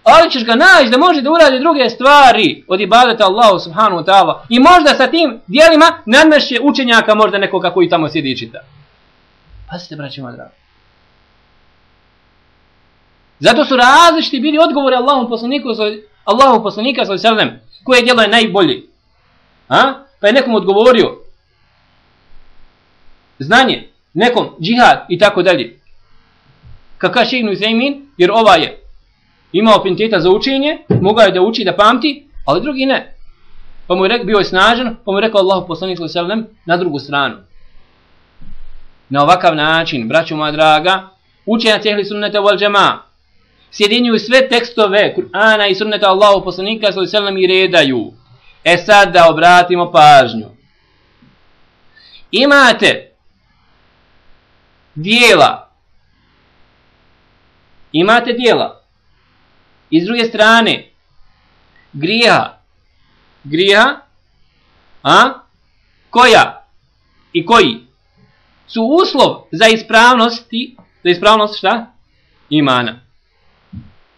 Ali ćeš ga naći da može da uradi druge stvari od ibadeta Allahu subhanahu wa ta'ala. I možda sa tim dijelima nadmeše učenjaka možda nekoga koji tamo sjedi i čita. Pazite, braći moja draga. Zato su različiti bili odgovori Allahom poslaniku, Allahom poslanika, sallallahu sallam, koje djelo je najbolje. A? Pa je nekom odgovorio znanje, nekom džihad i tako dalje. Kaka še Ibnu Zaymin, jer ova je imao pinteta za učenje, mogao je da uči, da pamti, ali drugi ne. Pa mu je rekao, bio je snažan, pa mu je rekao Allahu poslanik sallallahu sallam, na drugu stranu na ovakav način, braću moja draga, učenja cehli sunnete wal džema, sjedinjuju sve tekstove Kur'ana i sunneta Allahu poslanika sallallahu i redaju. E sad da obratimo pažnju. Imate dijela. Imate dijela. I s druge strane, grija. Grija. A? Koja? I koji? Su uslov za ispravnosti, za ispravnost šta? Imana.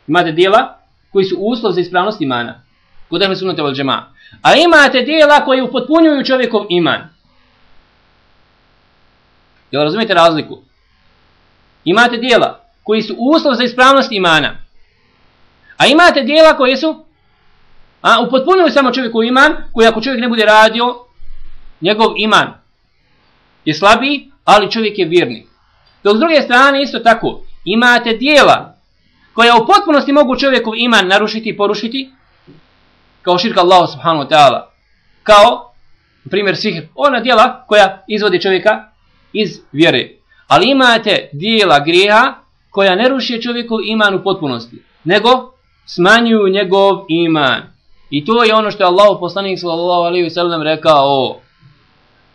Imate dijela koji su uslov za ispravnost imana. Kod ehli sunnata wal džema. A imate dijela koji upotpunjuju čovjekov iman. Jel razumijete razliku? Imate dijela koji su uslov za ispravnost imana. A imate dijela koje su a upotpunjuju samo čovjekov iman, koji ako čovjek ne bude radio, njegov iman je slabiji, ali čovjek je vjerni. Dok s druge strane isto tako, imate dijela koja u potpunosti mogu čovjekov iman narušiti i porušiti, kao širka Allahu subhanahu wa ta'ala, kao, primjer, svih ona dijela koja izvodi čovjeka iz vjere. Ali imate dijela grijeha koja ne ruši čovjekov iman u potpunosti, nego smanjuju njegov iman. I to je ono što je Allah poslanik sallallahu alaihi wa sallam rekao.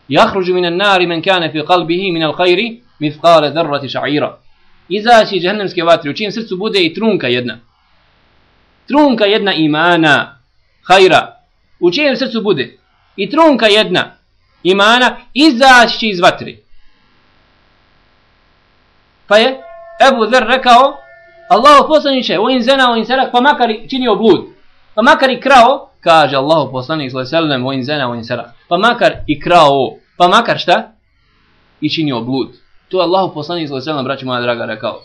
Jahruđu minan nari men kane fi قلبه من الخير khayri mithqale dharrati ša'ira izaći iz džahnemske vatre, u čijem srcu bude i trunka jedna. Trunka jedna imana, hajra, u čijem srcu bude i trunka jedna imana, izaći iz vatre. Pa je Ebu Zer rekao, Allahu poslaniće, o in zena, o in serak, pa makar činio blud. Pa makar i krao, kaže Allahu poslanik, sallam, o in zena, o in. Pa makar i krao, pa makar šta? I činio blud. To je Allahu poslanik sallallahu alejhi ve braćo moja draga rekao.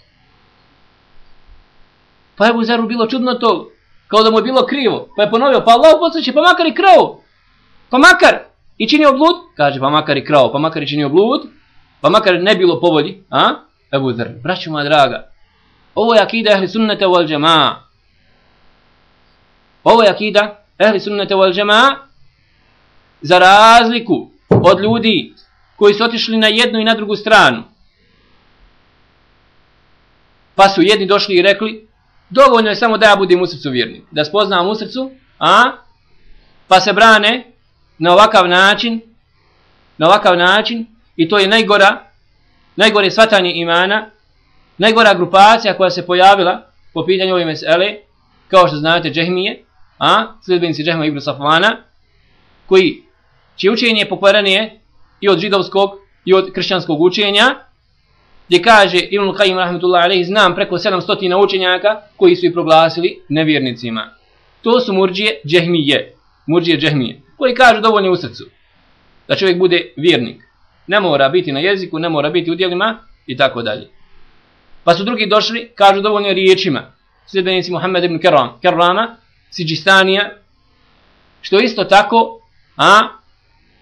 Pa je Buzaru bilo čudno to, kao da mu je bilo krivo. Pa je ponovio, pa Allahu poslanik pa makar i krao. Pa makar i činio blud, kaže pa makar i krao, pa makar i činio blud, pa makar ne bilo povolji, a? Ebu Zer, braćo moja draga, ovo je akida ehli sunnete wal džema'a. Ovo je akida ehli sunnete wal džema, za razliku od ljudi koji su otišli na jednu i na drugu stranu. Pa su jedni došli i rekli, dovoljno je samo da ja budem u srcu vjerni. Da spoznam u srcu, a? Pa se brane na ovakav način, na ovakav način, i to je najgora, najgore svatanje imana, najgora grupacija koja se pojavila po pitanju ove mesele, kao što znate, džehmije, a? Sljedbenici džehma ibn Safvana, koji čije učenje pokvarenije i od židovskog i od kršćanskog učenja, gdje kaže Ibn Qayyim rahmetullahi alejhi znam preko 700 učenjaka koji su i proglasili nevjernicima. To su murđije džehmije, murđije džehmije, koji kažu dovoljno u srcu da čovjek bude vjernik. Ne mora biti na jeziku, ne mora biti u djelima i tako dalje. Pa su drugi došli, kažu dovoljno riječima. Sljedbenici Muhammed ibn Kerram, Kerrama, Siđistanija, što isto tako, a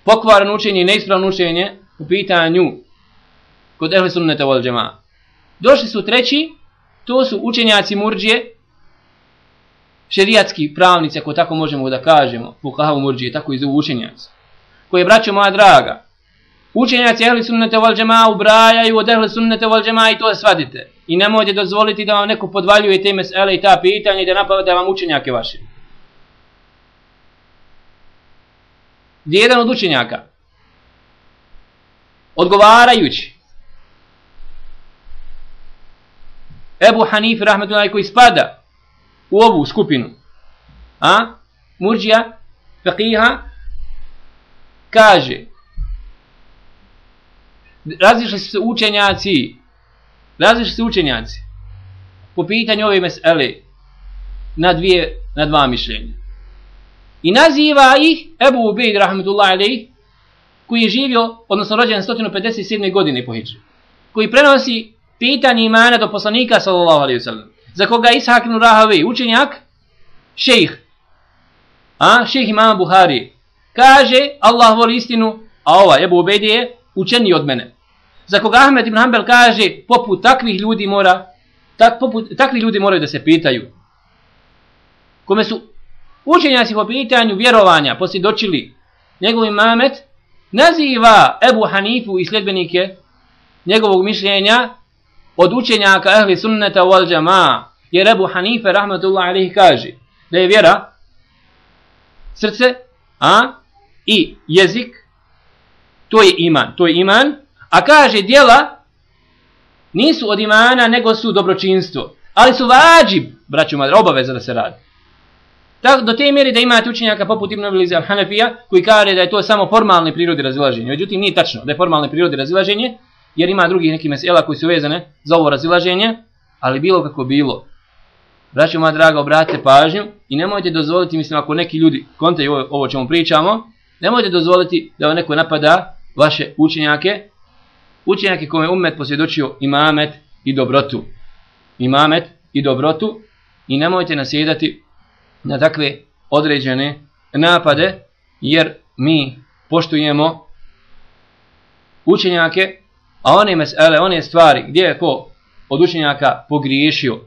pokvarno učenje i neispravno učenje u pitanju kod ehli sunneta vol džema. Došli su treći, to su učenjaci murđije, šerijatski pravnici, ako tako možemo da kažemo, fukahavu murđije, tako i zovu učenjaci, koji je, braćo moja draga, učenjaci ehli sunneta vol džema ubrajaju od ehli sunneta vol džema i to svadite. I nemojte dozvoliti da vam neko podvaljuje te mesele i ta pitanja i da napada vam učenjake vaše. Gdje je jedan od učenjaka? Odgovarajući Ebu Hanif rahmetullahi koji spada u ovu skupinu. A? Murđija, Fakiha, kaže različili se učenjaci Različiti su učenjaci po pitanju ove mesele na, dvije, na dva mišljenja. I naziva ih Ebu Ubejd rahmetullahi alaih koji je živio, odnosno rođen 157. godine po Hidži, koji prenosi pitanje imana do poslanika sallallahu alaihi wasallam. Za koga Ishak ibn Rahavi, učenjak, šejh, a šejh imama Buhari, kaže Allah voli istinu, a ova Ebu Ubejd je učeni od mene. Za koga Ahmed ibn Hanbel kaže, poput takvih ljudi mora, tak, poput, takvi ljudi moraju da se pitaju. Kome su učenjaci po pitanju vjerovanja posvjedočili njegov imamet, naziva Ebu Hanifu i sljedbenike njegovog mišljenja od učenjaka ehli sunneta wal džama Jer Ebu Hanife, rahmetullah alaihi, kaže da je vjera srce, a i jezik, to je iman, to je iman, a kaže dijela nisu od imana, nego su dobročinstvo. Ali su vađib, braću madre, obaveza da se radi. Tako, do te mjeri da imate učenjaka poput Ibn Abilize al-Hanafija, koji kaže da je to samo formalne prirode razilaženje. Međutim, nije tačno da je formalne prirode razilaženje, jer ima drugih nekih mesela koji su vezane za ovo razilaženje, ali bilo kako bilo. Braćo moja draga, obratite pažnju i nemojte dozvoliti, mislim, ako neki ljudi kontaju ovo, ovo čemu pričamo, nemojte dozvoliti da neko napada vaše učenjake, učenjake kome umet posvjedočio imamet i dobrotu. Imamet i dobrotu. I nemojte nasjedati na takve određene napade, jer mi poštujemo učenjake, a one mesele, one stvari gdje je ko od učenjaka pogriješio,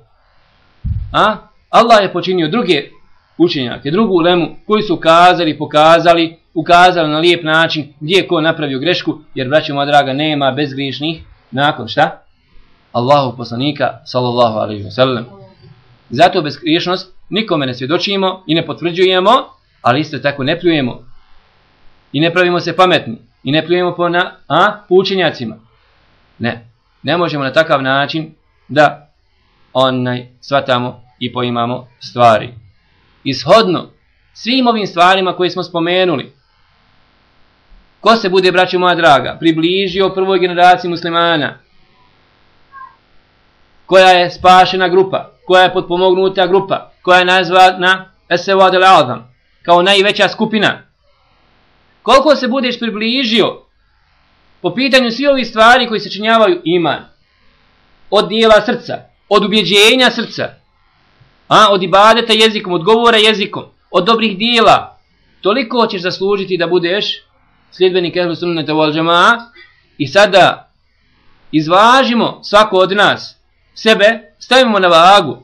a? Allah je počinio druge učenjake, drugu lemu koji su kazali, pokazali, ukazali na lijep način gdje je ko napravio grešku, jer braćo moja draga nema bezgriješnih nakon šta? Allahu poslanika sallallahu alaihi wa sallam. Zato bezgriješnost nikome ne svjedočimo i ne potvrđujemo, ali isto tako ne pljujemo. I ne pravimo se pametni. I ne pljujemo po, na, a, po učenjacima. Ne. Ne možemo na takav način da onaj svatamo i poimamo stvari. Ishodno svim ovim stvarima koje smo spomenuli, ko se bude, braćo moja draga, približio prvoj generaciji muslimana, koja je spašena grupa, koja je potpomognuta grupa, koja je nazvana Esewad al-Azam, kao najveća skupina. Koliko se budeš približio po pitanju svi ovih stvari koji se činjavaju iman, od dijela srca, od ubjeđenja srca, a, od ibadeta jezikom, od govora jezikom, od dobrih dijela, toliko ćeš zaslužiti da budeš sljedbenik ehlu sunnata wal džama'a i sada izvažimo svako od nas sebe, stavimo na vagu,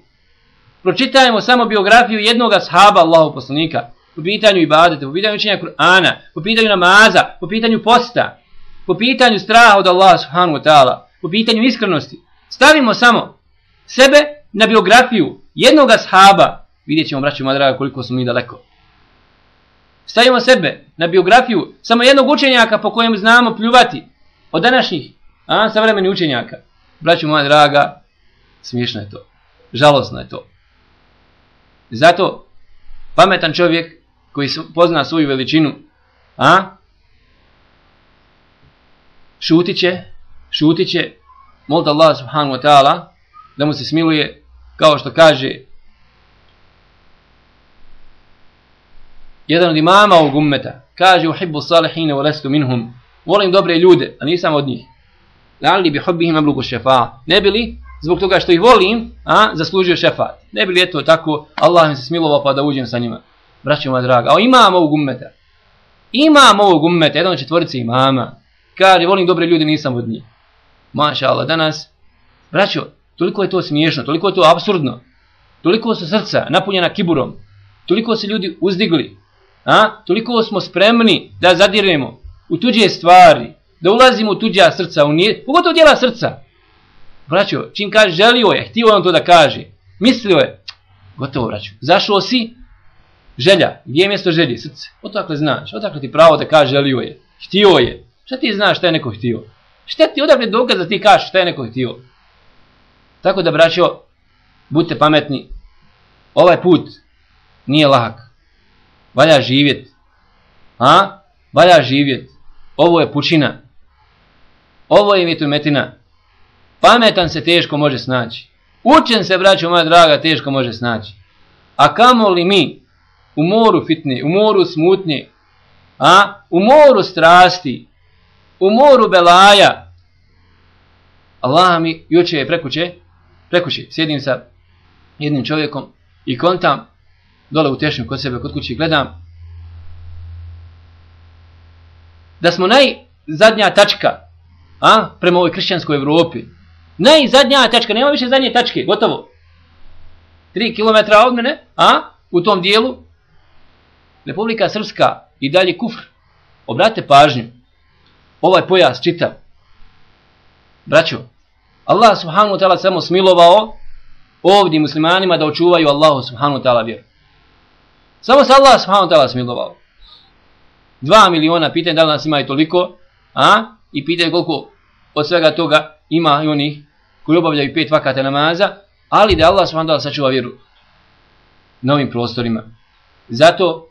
pročitajmo samo biografiju jednog ashaba Allahu poslanika, po pitanju ibadete, po pitanju učenja Kur'ana, po pitanju namaza, po pitanju posta, po pitanju straha od Allaha subhanahu wa ta'ala, po pitanju iskrenosti. Stavimo samo sebe na biografiju jednog ashaba, vidjet ćemo, braći moja draga, koliko smo mi daleko. Stavimo sebe na biografiju samo jednog učenjaka po kojem znamo pljuvati od današnjih a, savremeni učenjaka. Braći moja draga, smiješno je to. Žalosno je to. Zato pametan čovjek koji pozna svoju veličinu, a šutit će, šutit će, molite Allah subhanahu wa ta'ala da mu se smiluje kao što kaže jedan od imama ovog ummeta, kaže uhibbu salihine wa lestu minhum, volim dobre ljude, a nisam od njih. Lali bi hubbihim abluku šefa. Ne bili zbog toga što ih volim, a zaslužio šefat. Ne bi li eto tako, Allah mi se smilovao pa da uđem sa njima. Braćo moja draga, a imam ovog ummeta. Imam ovog ummeta, jedan od četvorice imama. Kaže, volim dobre ljude, nisam od njih. Maša Allah, danas, braćo, toliko je to smiješno, toliko je to absurdno. Toliko su srca napunjena kiburom. Toliko se ljudi uzdigli. A? Toliko smo spremni da zadiremo u tuđe stvari. Da ulazimo u tuđa srca, u nije, pogotovo djela srca. Braćo, čim kaže želio je, htio on to da kaže, mislio je, gotovo braćo, zašao si, želja, gdje je mjesto želje, srce, odakle znaš, odakle ti pravo da kaže želio je, htio je, šta ti znaš šta je neko htio, šta ti odakle dokaz da ti kažeš šta je neko htio. Tako da braćo, budite pametni, ovaj put nije lahak, valja živjet, a, valja živjet, ovo je pučina, ovo je vjetrometina, Pametan se teško može snaći. Učen se, braćo moja draga, teško može snaći. A kamo li mi u moru fitne, u moru smutnje, a? U moru strasti, u moru belaja, Allah mi juče je prekuće, prekuće, sjedim sa jednim čovjekom i kontam, dole u tešnju kod sebe, kod kući, gledam, da smo najzadnja tačka, a, prema ovoj kršćanskoj Evropi, Najzadnja tačka, nema više zadnje tačke, gotovo. 3 km od mene, a u tom dijelu Republika Srpska i dalje kufr. Obratite pažnju. Ovaj pojas čitav. Braćo, Allah subhanahu wa ta'ala samo smilovao ovdje muslimanima da očuvaju Allahu subhanahu wa ta'ala vjeru. Samo se Allah subhanahu wa ta'ala smilovao. Dva miliona, pitanje da li nas ima i toliko, a? I pitanje koliko od svega toga ima i onih koji obavljaju pet vakata namaza, ali da Allah subhanahu wa ta'ala sačuva vjeru na ovim prostorima. Zato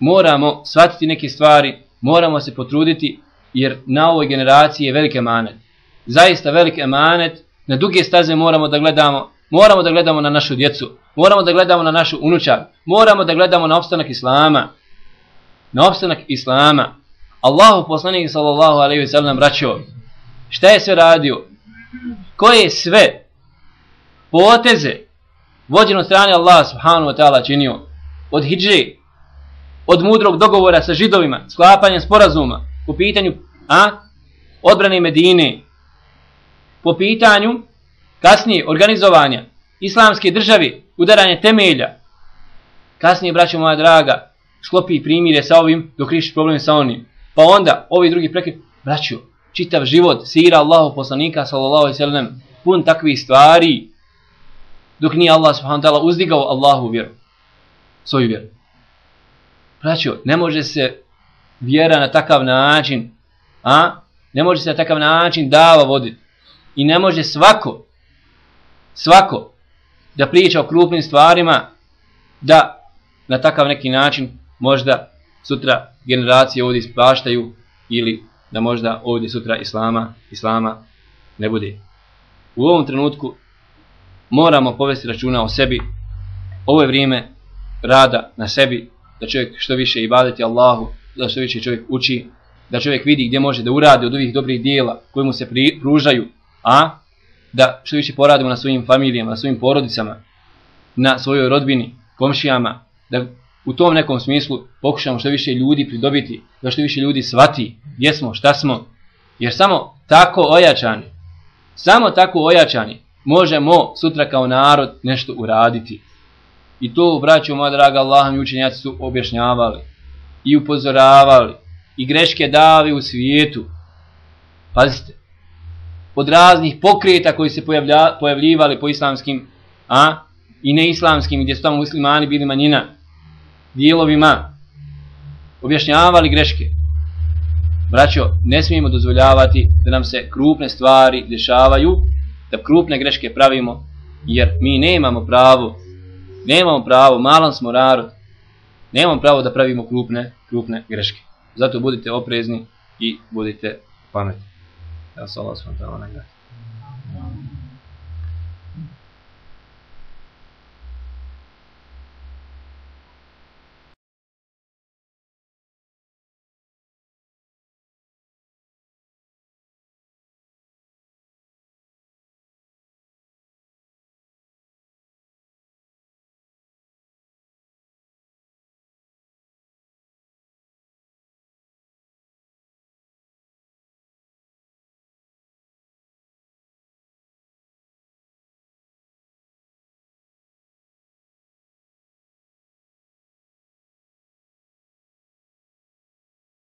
moramo shvatiti neke stvari, moramo se potruditi, jer na ovoj generaciji je velike manet. Zaista velik emanet, na duge staze moramo da gledamo, moramo da gledamo na našu djecu, moramo da gledamo na našu unučar, moramo da gledamo na opstanak Islama, na opstanak Islama. Allahu poslanik sallallahu alejhi ve sellem braćo, šta je sve radio? Koje je sve poteze vođeno strane Allaha subhanahu wa ta'ala činio? Od hidže, od mudrog dogovora sa židovima, sklapanjem sporazuma u pitanju a, odbrane Medine, po pitanju kasnije organizovanja islamske države, udaranje temelja, kasnije, braćo moja draga, sklopi primire sa ovim dok riši problem sa onim. Pa onda, ovi drugi prekri, braćo, čitav život, sira Allahu poslanika, sallallahu alaihi sallam, pun takvih stvari, dok nije Allah subhanahu ta'ala uzdigao Allahu vjeru, svoju vjeru. Braćo, ne može se vjera na takav način, a? Ne može se na takav način dava voditi. I ne može svako, svako, da priča o krupnim stvarima, da na takav neki način možda sutra generacije ovdje ispaštaju ili da možda ovdje sutra islama, islama ne bude. U ovom trenutku moramo povesti računa o sebi. Ovo je vrijeme rada na sebi, da čovjek što više ibadeti Allahu, da što više čovjek uči, da čovjek vidi gdje može da uradi od ovih dobrih dijela koje mu se pružaju, a da što više poradimo na svojim familijama, na svojim porodicama, na svojoj rodbini, komšijama, da u tom nekom smislu pokušamo što više ljudi pridobiti, da što više ljudi svati gdje smo, šta smo, jer samo tako ojačani, samo tako ojačani, možemo sutra kao narod nešto uraditi. I to, braćo moja draga Allah, mi učenjaci su objašnjavali i upozoravali i greške dali u svijetu. Pazite, od raznih pokreta koji se pojavlja, pojavljivali po islamskim a, i neislamskim, gdje su tamo muslimani bili manjina, dijelovima, objašnjavali greške. Braćo, ne smijemo dozvoljavati da nam se krupne stvari dešavaju, da krupne greške pravimo, jer mi nemamo pravo, nemamo pravo, malan smo narod, nemamo pravo da pravimo krupne, krupne greške. Zato budite oprezni i budite pametni. Ja sam Allah s.w.t. nagrati.